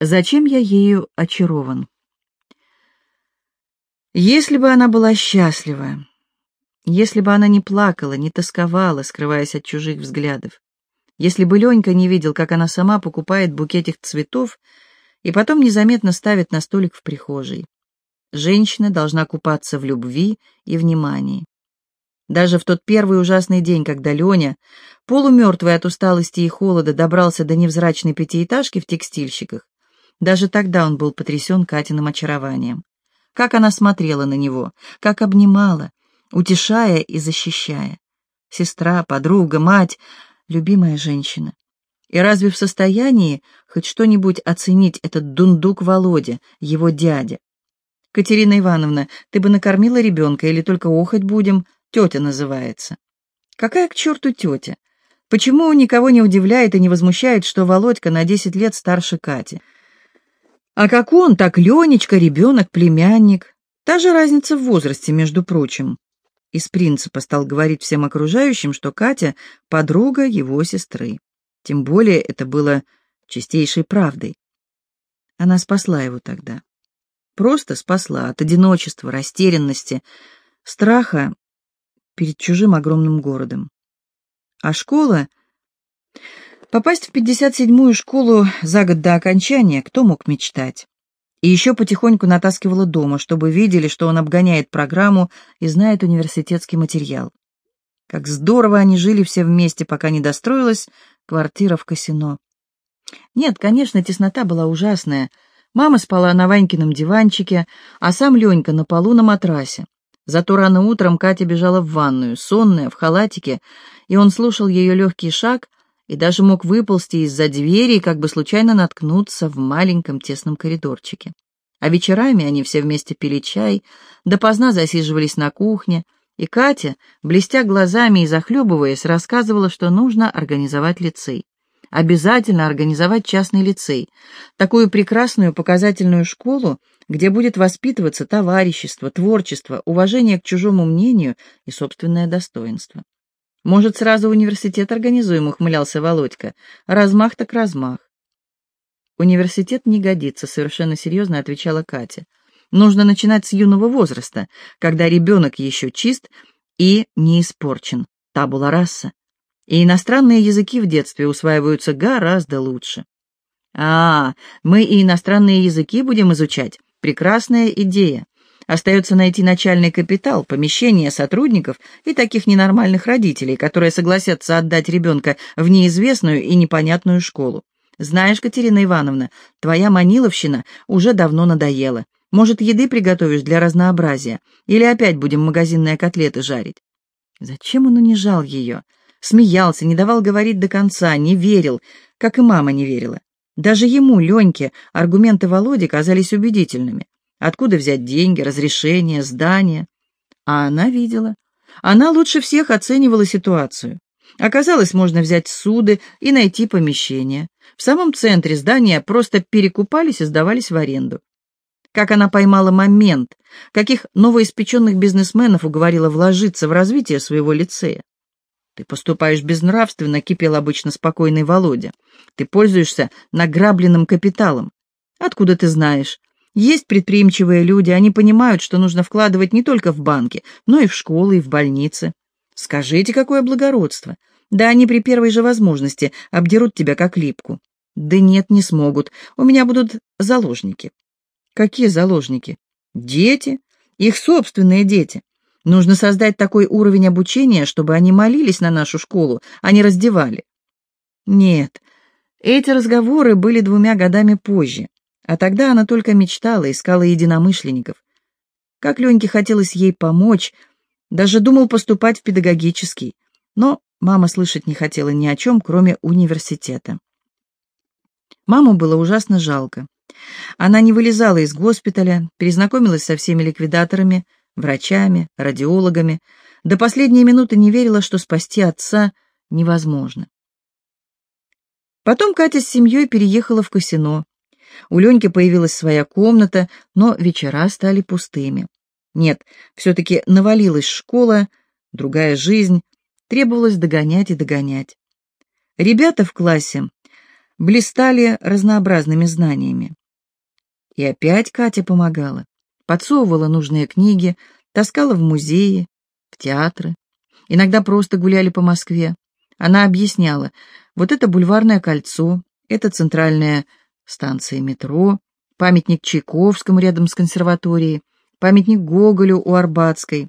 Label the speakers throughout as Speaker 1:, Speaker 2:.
Speaker 1: Зачем я ею очарован? Если бы она была счастлива, если бы она не плакала, не тосковала, скрываясь от чужих взглядов, если бы Ленька не видел, как она сама покупает букетик цветов и потом незаметно ставит на столик в прихожей. Женщина должна купаться в любви и внимании. Даже в тот первый ужасный день, когда Леня, полумертвый от усталости и холода, добрался до невзрачной пятиэтажки в текстильщиках, даже тогда он был потрясен Катиным очарованием. Как она смотрела на него, как обнимала, утешая и защищая. Сестра, подруга, мать, любимая женщина. И разве в состоянии хоть что-нибудь оценить этот дундук Володя, его дядя? Катерина Ивановна, ты бы накормила ребенка или только охоть будем? Тетя называется. Какая к черту тетя? Почему никого не удивляет и не возмущает, что Володька на десять лет старше Кати? А как он, так Ленечка, ребенок, племянник. Та же разница в возрасте, между прочим. Из принципа стал говорить всем окружающим, что Катя — подруга его сестры. Тем более это было чистейшей правдой. Она спасла его тогда. Просто спасла от одиночества, растерянности, страха перед чужим огромным городом. А школа Попасть в 57-ю школу за год до окончания кто мог мечтать? И еще потихоньку натаскивала дома, чтобы видели, что он обгоняет программу и знает университетский материал. Как здорово они жили все вместе, пока не достроилась квартира в Косино. Нет, конечно, теснота была ужасная. Мама спала на Ванькином диванчике, а сам Ленька на полу на матрасе. Зато рано утром Катя бежала в ванную, сонная, в халатике, и он слушал ее легкий шаг, и даже мог выползти из-за двери и как бы случайно наткнуться в маленьком тесном коридорчике. А вечерами они все вместе пили чай, допоздна засиживались на кухне, и Катя, блестя глазами и захлебываясь, рассказывала, что нужно организовать лицей. Обязательно организовать частный лицей, такую прекрасную показательную школу, где будет воспитываться товарищество, творчество, уважение к чужому мнению и собственное достоинство. Может, сразу университет организуем, ухмылялся Володька. Размах так размах. Университет не годится, совершенно серьезно отвечала Катя. Нужно начинать с юного возраста, когда ребенок еще чист и не испорчен. Табула раса. И иностранные языки в детстве усваиваются гораздо лучше. А, мы и иностранные языки будем изучать. Прекрасная идея. Остается найти начальный капитал, помещение сотрудников и таких ненормальных родителей, которые согласятся отдать ребенка в неизвестную и непонятную школу. Знаешь, Катерина Ивановна, твоя маниловщина уже давно надоела. Может, еды приготовишь для разнообразия? Или опять будем магазинные котлеты жарить?» Зачем он унижал ее? Смеялся, не давал говорить до конца, не верил, как и мама не верила. Даже ему, Леньке, аргументы Володи казались убедительными. Откуда взять деньги, разрешение, здание? А она видела. Она лучше всех оценивала ситуацию. Оказалось, можно взять суды и найти помещение. В самом центре здания просто перекупались и сдавались в аренду. Как она поймала момент, каких новоиспеченных бизнесменов уговорила вложиться в развитие своего лицея. «Ты поступаешь безнравственно», — кипел обычно спокойный Володя. «Ты пользуешься награбленным капиталом. Откуда ты знаешь? Есть предприимчивые люди, они понимают, что нужно вкладывать не только в банки, но и в школы, и в больницы. Скажите, какое благородство. Да они при первой же возможности обдерут тебя как липку. Да нет, не смогут. У меня будут заложники. Какие заложники? Дети. Их собственные дети. Нужно создать такой уровень обучения, чтобы они молились на нашу школу, а не раздевали. Нет, эти разговоры были двумя годами позже. А тогда она только мечтала, искала единомышленников. Как Леньке хотелось ей помочь, даже думал поступать в педагогический, но мама слышать не хотела ни о чем, кроме университета. Маму было ужасно жалко. Она не вылезала из госпиталя, перезнакомилась со всеми ликвидаторами, врачами, радиологами, до последней минуты не верила, что спасти отца невозможно. Потом Катя с семьей переехала в Косино, у Леньки появилась своя комната, но вечера стали пустыми. Нет, все-таки навалилась школа, другая жизнь, требовалось догонять и догонять. Ребята в классе блистали разнообразными знаниями. И опять Катя помогала, подсовывала нужные книги, таскала в музеи, в театры. Иногда просто гуляли по Москве. Она объясняла, вот это бульварное кольцо, это центральная станция метро, памятник Чайковскому рядом с консерваторией, памятник Гоголю у Арбатской.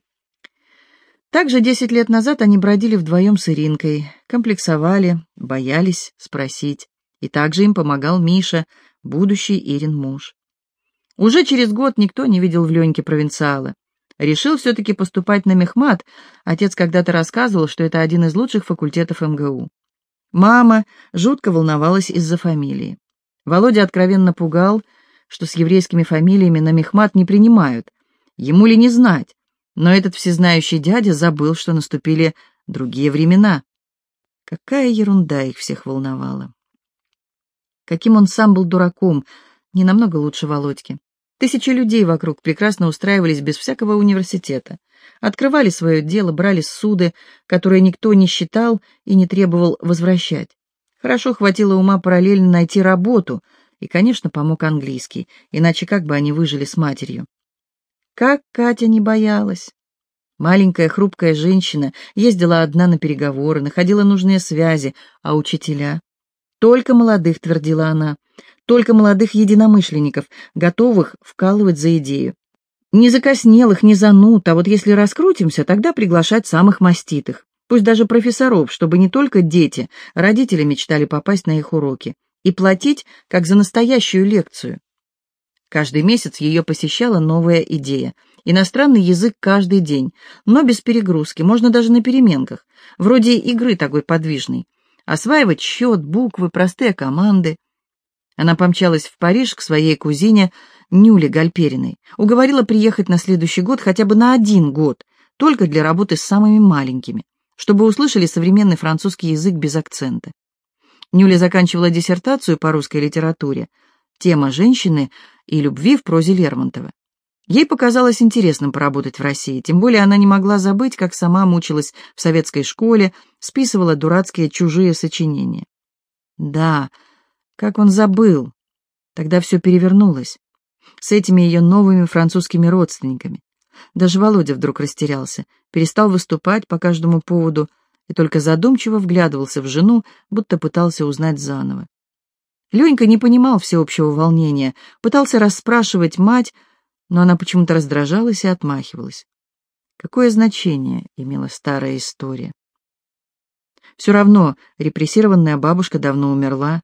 Speaker 1: Также десять лет назад они бродили вдвоем с Иринкой, комплексовали, боялись спросить. И также им помогал Миша, будущий Ирин муж. Уже через год никто не видел в Леньке провинциала. Решил все-таки поступать на мехмат. Отец когда-то рассказывал, что это один из лучших факультетов МГУ. Мама жутко волновалась из-за фамилии. Володя откровенно пугал, что с еврейскими фамилиями на мехмат не принимают. Ему ли не знать? Но этот всезнающий дядя забыл, что наступили другие времена. Какая ерунда их всех волновала. Каким он сам был дураком, не намного лучше Володьки. Тысячи людей вокруг прекрасно устраивались без всякого университета. Открывали свое дело, брали суды, которые никто не считал и не требовал возвращать. Хорошо хватило ума параллельно найти работу, и, конечно, помог английский, иначе как бы они выжили с матерью. Как Катя не боялась. Маленькая хрупкая женщина ездила одна на переговоры, находила нужные связи, а учителя... Только молодых, твердила она, только молодых единомышленников, готовых вкалывать за идею. Не закоснелых, не зануд, а вот если раскрутимся, тогда приглашать самых маститых. Пусть даже профессоров, чтобы не только дети, родители мечтали попасть на их уроки. И платить, как за настоящую лекцию. Каждый месяц ее посещала новая идея. Иностранный язык каждый день, но без перегрузки, можно даже на переменках, вроде игры такой подвижной. Осваивать счет, буквы, простые команды. Она помчалась в Париж к своей кузине Нюле Гальпериной, уговорила приехать на следующий год хотя бы на один год, только для работы с самыми маленькими, чтобы услышали современный французский язык без акцента. Нюля заканчивала диссертацию по русской литературе, тема женщины и любви в прозе Лермонтова. Ей показалось интересным поработать в России, тем более она не могла забыть, как сама мучилась в советской школе, списывала дурацкие чужие сочинения. Да, как он забыл. Тогда все перевернулось. С этими ее новыми французскими родственниками. Даже Володя вдруг растерялся, перестал выступать по каждому поводу и только задумчиво вглядывался в жену, будто пытался узнать заново. Ленька не понимал всеобщего волнения, пытался расспрашивать мать, но она почему-то раздражалась и отмахивалась. Какое значение имела старая история? Все равно репрессированная бабушка давно умерла,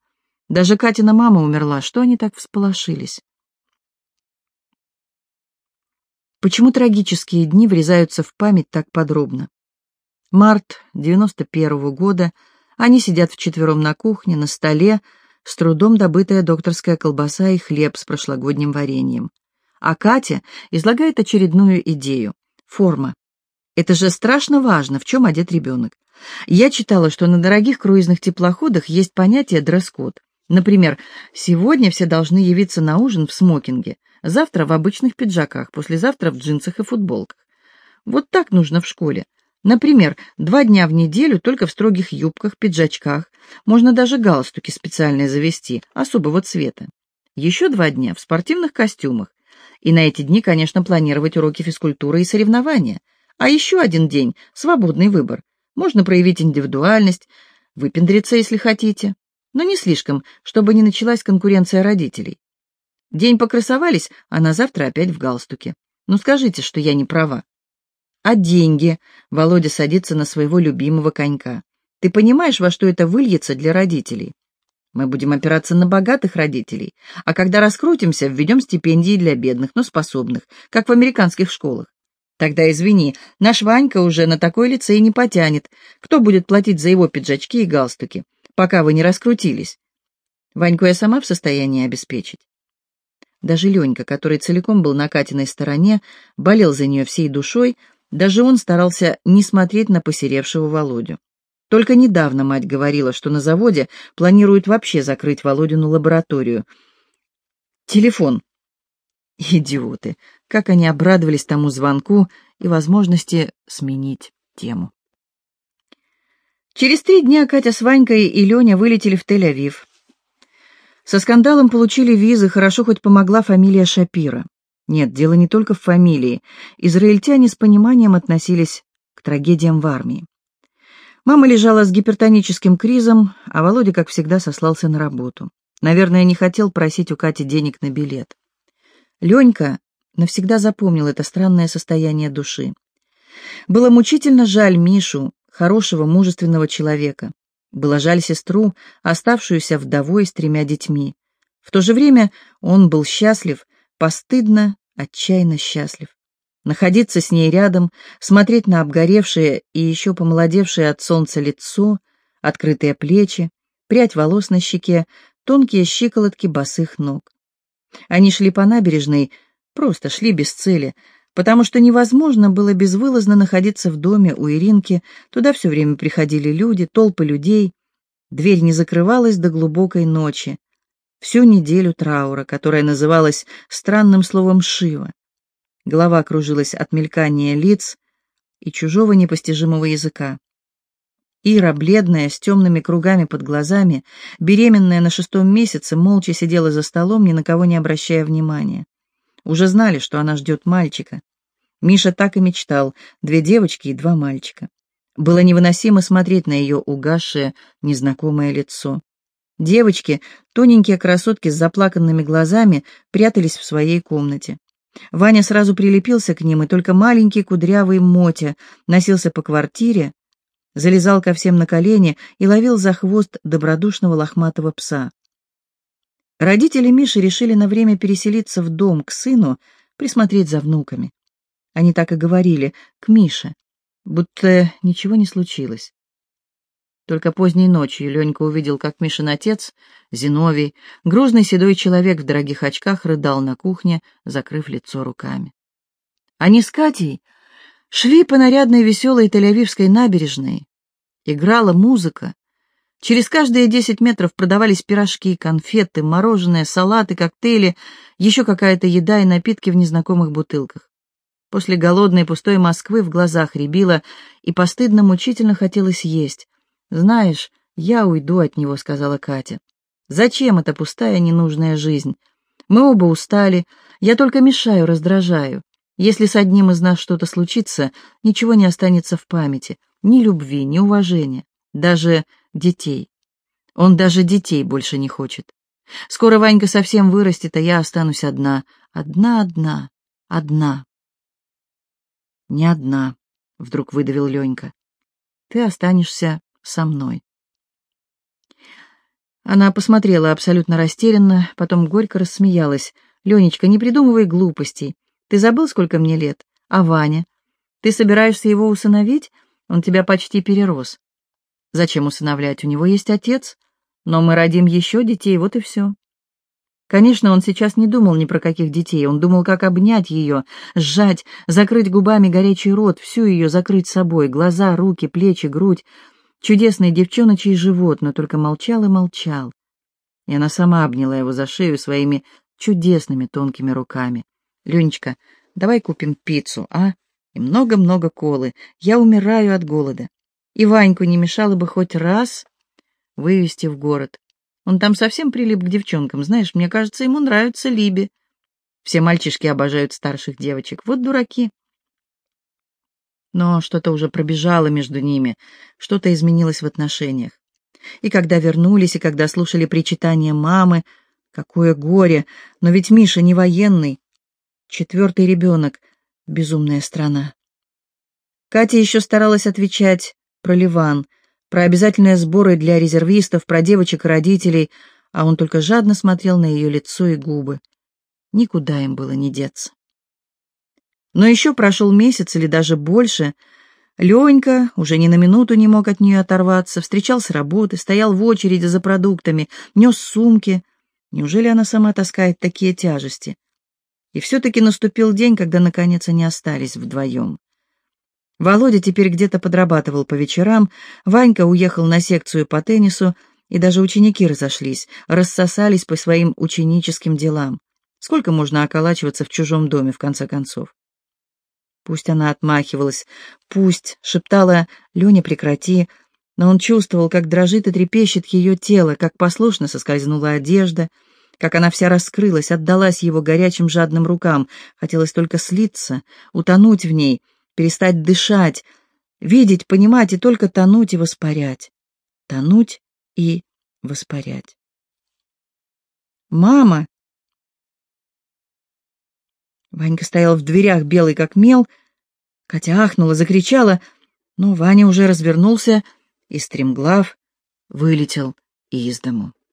Speaker 1: даже Катина мама умерла, что они так всполошились? Почему трагические дни врезаются в память так подробно? Март 91-го года, они сидят вчетвером на кухне, на столе, с трудом добытая докторская колбаса и хлеб с прошлогодним вареньем. А Катя излагает очередную идею. Форма. Это же страшно важно, в чем одет ребенок. Я читала, что на дорогих круизных теплоходах есть понятие дресс-код. Например, сегодня все должны явиться на ужин в смокинге, завтра в обычных пиджаках, послезавтра в джинсах и футболках. Вот так нужно в школе. Например, два дня в неделю только в строгих юбках, пиджачках. Можно даже галстуки специальные завести, особого цвета. Еще два дня в спортивных костюмах. И на эти дни, конечно, планировать уроки физкультуры и соревнования. А еще один день — свободный выбор. Можно проявить индивидуальность, выпендриться, если хотите. Но не слишком, чтобы не началась конкуренция родителей. День покрасовались, а на завтра опять в галстуке. Ну скажите, что я не права. А деньги? Володя садится на своего любимого конька. Ты понимаешь, во что это выльется для родителей? Мы будем опираться на богатых родителей, а когда раскрутимся, введем стипендии для бедных, но способных, как в американских школах. Тогда, извини, наш Ванька уже на такой лицей не потянет. Кто будет платить за его пиджачки и галстуки, пока вы не раскрутились? Ваньку я сама в состоянии обеспечить. Даже Ленька, который целиком был на Катиной стороне, болел за нее всей душой, даже он старался не смотреть на посеревшего Володю. Только недавно мать говорила, что на заводе планируют вообще закрыть Володину лабораторию. Телефон. Идиоты! Как они обрадовались тому звонку и возможности сменить тему. Через три дня Катя с Ванькой и Леня вылетели в Тель-Авив. Со скандалом получили визы, хорошо хоть помогла фамилия Шапира. Нет, дело не только в фамилии. Израильтяне с пониманием относились к трагедиям в армии. Мама лежала с гипертоническим кризом, а Володя, как всегда, сослался на работу. Наверное, не хотел просить у Кати денег на билет. Ленька навсегда запомнил это странное состояние души. Было мучительно жаль Мишу, хорошего, мужественного человека. Было жаль сестру, оставшуюся вдовой с тремя детьми. В то же время он был счастлив, постыдно, отчаянно счастлив. Находиться с ней рядом, смотреть на обгоревшее и еще помолодевшее от солнца лицо, открытые плечи, прядь волос на щеке, тонкие щиколотки босых ног. Они шли по набережной, просто шли без цели, потому что невозможно было безвылазно находиться в доме у Иринки, туда все время приходили люди, толпы людей. Дверь не закрывалась до глубокой ночи. Всю неделю траура, которая называлась странным словом «шива». Голова кружилась от мелькания лиц и чужого непостижимого языка. Ира, бледная, с темными кругами под глазами, беременная на шестом месяце, молча сидела за столом, ни на кого не обращая внимания. Уже знали, что она ждет мальчика. Миша так и мечтал, две девочки и два мальчика. Было невыносимо смотреть на ее угасшее, незнакомое лицо. Девочки, тоненькие красотки с заплаканными глазами, прятались в своей комнате. Ваня сразу прилепился к ним, и только маленький кудрявый Мотя носился по квартире, залезал ко всем на колени и ловил за хвост добродушного лохматого пса. Родители Миши решили на время переселиться в дом к сыну, присмотреть за внуками. Они так и говорили, к Мише, будто ничего не случилось. Только поздней ночью Ленька увидел, как Мишин отец, Зиновий, грузный седой человек в дорогих очках, рыдал на кухне, закрыв лицо руками. Они с Катей шли по нарядной веселой Тель-Авивской набережной. Играла музыка. Через каждые десять метров продавались пирожки, конфеты, мороженое, салаты, коктейли, еще какая-то еда и напитки в незнакомых бутылках. После голодной пустой Москвы в глазах рябило, и постыдно мучительно хотелось есть. «Знаешь, я уйду от него», — сказала Катя. «Зачем эта пустая ненужная жизнь? Мы оба устали, я только мешаю, раздражаю. Если с одним из нас что-то случится, ничего не останется в памяти, ни любви, ни уважения, даже детей. Он даже детей больше не хочет. Скоро Ванька совсем вырастет, а я останусь одна, одна-одна, одна». «Не одна», — вдруг выдавил Ленька. «Ты останешься со мной. Она посмотрела абсолютно растерянно, потом горько рассмеялась. «Ленечка, не придумывай глупостей. Ты забыл, сколько мне лет? А Ваня? Ты собираешься его усыновить? Он тебя почти перерос. Зачем усыновлять? У него есть отец. Но мы родим еще детей, вот и все». Конечно, он сейчас не думал ни про каких детей, он думал, как обнять ее, сжать, закрыть губами горячий рот, всю ее закрыть собой, глаза, руки, плечи, грудь, Чудесный девчоночий живот, но только молчал и молчал. И она сама обняла его за шею своими чудесными тонкими руками. «Ленечка, давай купим пиццу, а? И много-много колы. Я умираю от голода. И Ваньку не мешало бы хоть раз вывести в город. Он там совсем прилип к девчонкам, знаешь, мне кажется, ему нравится Либи. Все мальчишки обожают старших девочек. Вот дураки но что-то уже пробежало между ними, что-то изменилось в отношениях. И когда вернулись, и когда слушали причитания мамы, какое горе, но ведь Миша не военный. Четвертый ребенок, безумная страна. Катя еще старалась отвечать про Ливан, про обязательные сборы для резервистов, про девочек и родителей, а он только жадно смотрел на ее лицо и губы. Никуда им было не деться. Но еще прошел месяц или даже больше. Ленька уже ни на минуту не мог от нее оторваться, встречал с работы, стоял в очереди за продуктами, нес сумки. Неужели она сама таскает такие тяжести? И все-таки наступил день, когда наконец они остались вдвоем. Володя теперь где-то подрабатывал по вечерам, Ванька уехал на секцию по теннису, и даже ученики разошлись, рассосались по своим ученическим делам. Сколько можно околачиваться в чужом доме, в конце концов? Пусть она отмахивалась, пусть, шептала «Леня, прекрати», но он чувствовал, как дрожит и трепещет ее тело, как послушно соскользнула одежда, как она вся раскрылась, отдалась его горячим жадным рукам. Хотелось только слиться, утонуть в ней, перестать дышать, видеть, понимать и только тонуть и воспарять. Тонуть и воспарять. «Мама!» Ванька стоял в дверях, белый как мел. Катя ахнула, закричала, но Ваня уже развернулся и, стремглав, вылетел из дому.